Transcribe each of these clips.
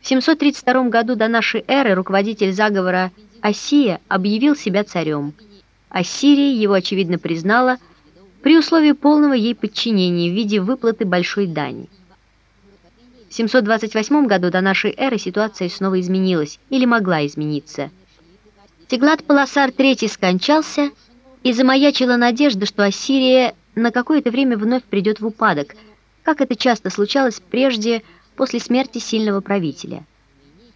В 732 году до нашей эры руководитель заговора Осия объявил себя царем. Ассирия его, очевидно, признала при условии полного ей подчинения в виде выплаты большой дани. В 728 году до нашей эры ситуация снова изменилась, или могла измениться. Теглат-Паласар III скончался, и замаячила надежда, что Ассирия на какое-то время вновь придет в упадок, как это часто случалось прежде после смерти сильного правителя.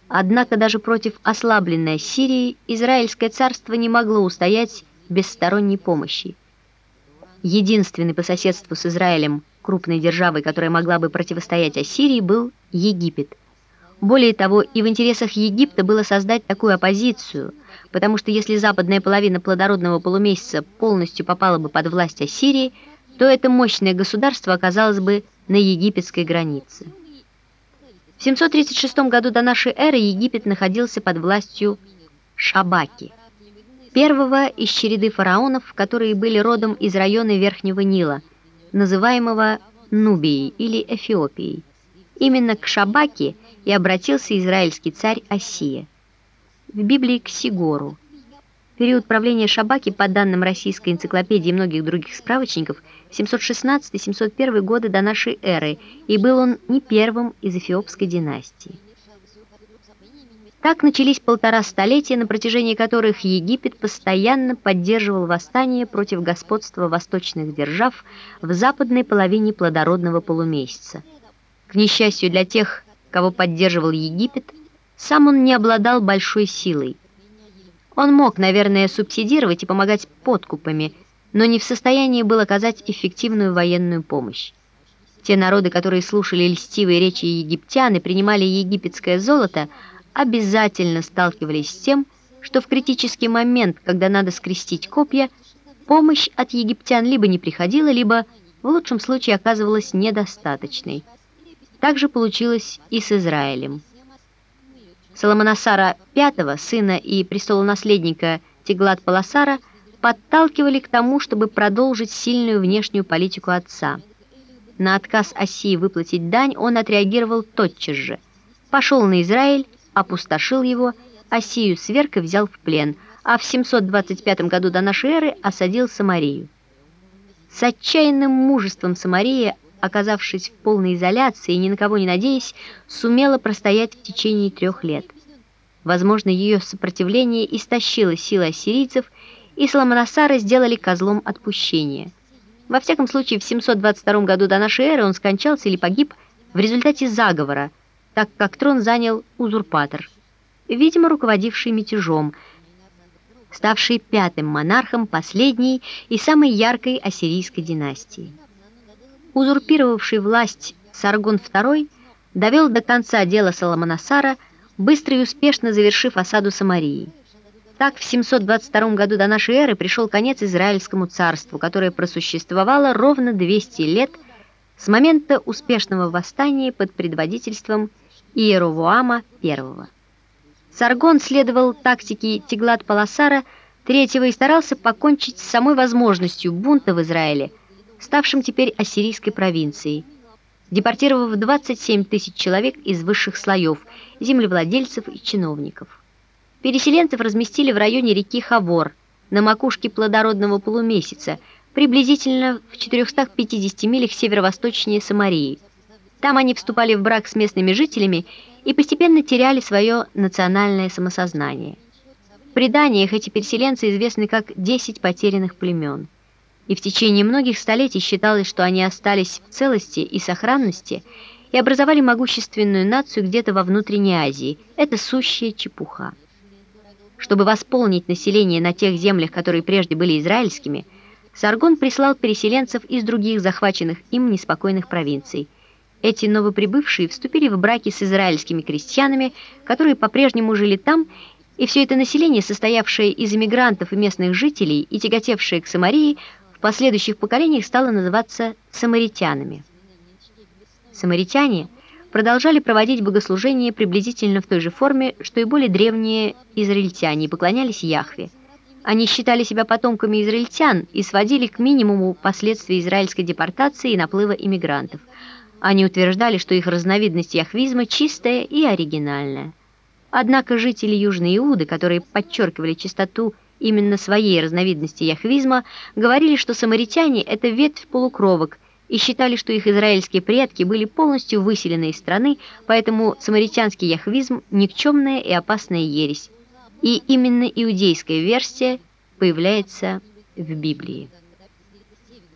Однако даже против ослабленной Ассирии Израильское царство не могло устоять без сторонней помощи. Единственный по соседству с Израилем крупной державой, которая могла бы противостоять Ассирии, был Египет. Более того, и в интересах Египта было создать такую оппозицию, потому что если западная половина плодородного полумесяца полностью попала бы под власть Ассирии, то это мощное государство оказалось бы на египетской границе. В 736 году до нашей эры Египет находился под властью Шабаки, первого из череды фараонов, которые были родом из района Верхнего Нила, называемого Нубией или Эфиопией. Именно к Шабаке и обратился израильский царь Осия. В Библии к Сигору. Период правления Шабаки, по данным российской энциклопедии и многих других справочников, 716-701 годы до нашей эры, и был он не первым из эфиопской династии. Так начались полтора столетия, на протяжении которых Египет постоянно поддерживал восстание против господства восточных держав в западной половине плодородного полумесяца. К несчастью для тех, кого поддерживал Египет, сам он не обладал большой силой. Он мог, наверное, субсидировать и помогать подкупами, но не в состоянии был оказать эффективную военную помощь. Те народы, которые слушали льстивые речи египтян и принимали египетское золото, обязательно сталкивались с тем, что в критический момент, когда надо скрестить копья, помощь от египтян либо не приходила, либо в лучшем случае оказывалась недостаточной. Так же получилось и с Израилем. Соломонасара V, сына и престолонаследника Теглат-Паласара, подталкивали к тому, чтобы продолжить сильную внешнюю политику отца. На отказ Осии выплатить дань он отреагировал тотчас же. Пошел на Израиль, опустошил его, Осию сверг и взял в плен, а в 725 году до эры осадил Самарию. С отчаянным мужеством Самария оказавшись в полной изоляции и ни на кого не надеясь, сумела простоять в течение трех лет. Возможно, ее сопротивление истощило силы ассирийцев, и Соломоносара сделали козлом отпущения. Во всяком случае, в 722 году до нашей эры он скончался или погиб в результате заговора, так как трон занял узурпатор, видимо, руководивший мятежом, ставший пятым монархом последней и самой яркой ассирийской династии. Узурпировавший власть Саргон II довел до конца дело Соломонасара, быстро и успешно завершив осаду Самарии. Так, в 722 году до нашей эры пришел конец Израильскому царству, которое просуществовало ровно 200 лет с момента успешного восстания под предводительством Иеровоама I. Саргон следовал тактике Тиглат-Паласара III и старался покончить с самой возможностью бунта в Израиле – ставшим теперь ассирийской провинцией, депортировав 27 тысяч человек из высших слоев, землевладельцев и чиновников. Переселенцев разместили в районе реки Хавор, на макушке плодородного полумесяца, приблизительно в 450 милях северо-восточнее Самарии. Там они вступали в брак с местными жителями и постепенно теряли свое национальное самосознание. В преданиях эти переселенцы известны как «десять потерянных племен» и в течение многих столетий считалось, что они остались в целости и сохранности и образовали могущественную нацию где-то во внутренней Азии. Это сущая чепуха. Чтобы восполнить население на тех землях, которые прежде были израильскими, Саргон прислал переселенцев из других захваченных им неспокойных провинций. Эти новоприбывшие вступили в браки с израильскими крестьянами, которые по-прежнему жили там, и все это население, состоявшее из иммигрантов и местных жителей и тяготевшее к Самарии, последующих поколениях стало называться самаритянами. Самаритяне продолжали проводить богослужения приблизительно в той же форме, что и более древние израильтяне, и поклонялись Яхве. Они считали себя потомками израильтян и сводили к минимуму последствия израильской депортации и наплыва иммигрантов. Они утверждали, что их разновидность яхвизма чистая и оригинальная. Однако жители Южной Иуды, которые подчеркивали чистоту именно своей разновидности яхвизма, говорили, что самаритяне – это ветвь полукровок, и считали, что их израильские предки были полностью выселены из страны, поэтому самаритянский яхвизм – никчемная и опасная ересь. И именно иудейская версия появляется в Библии.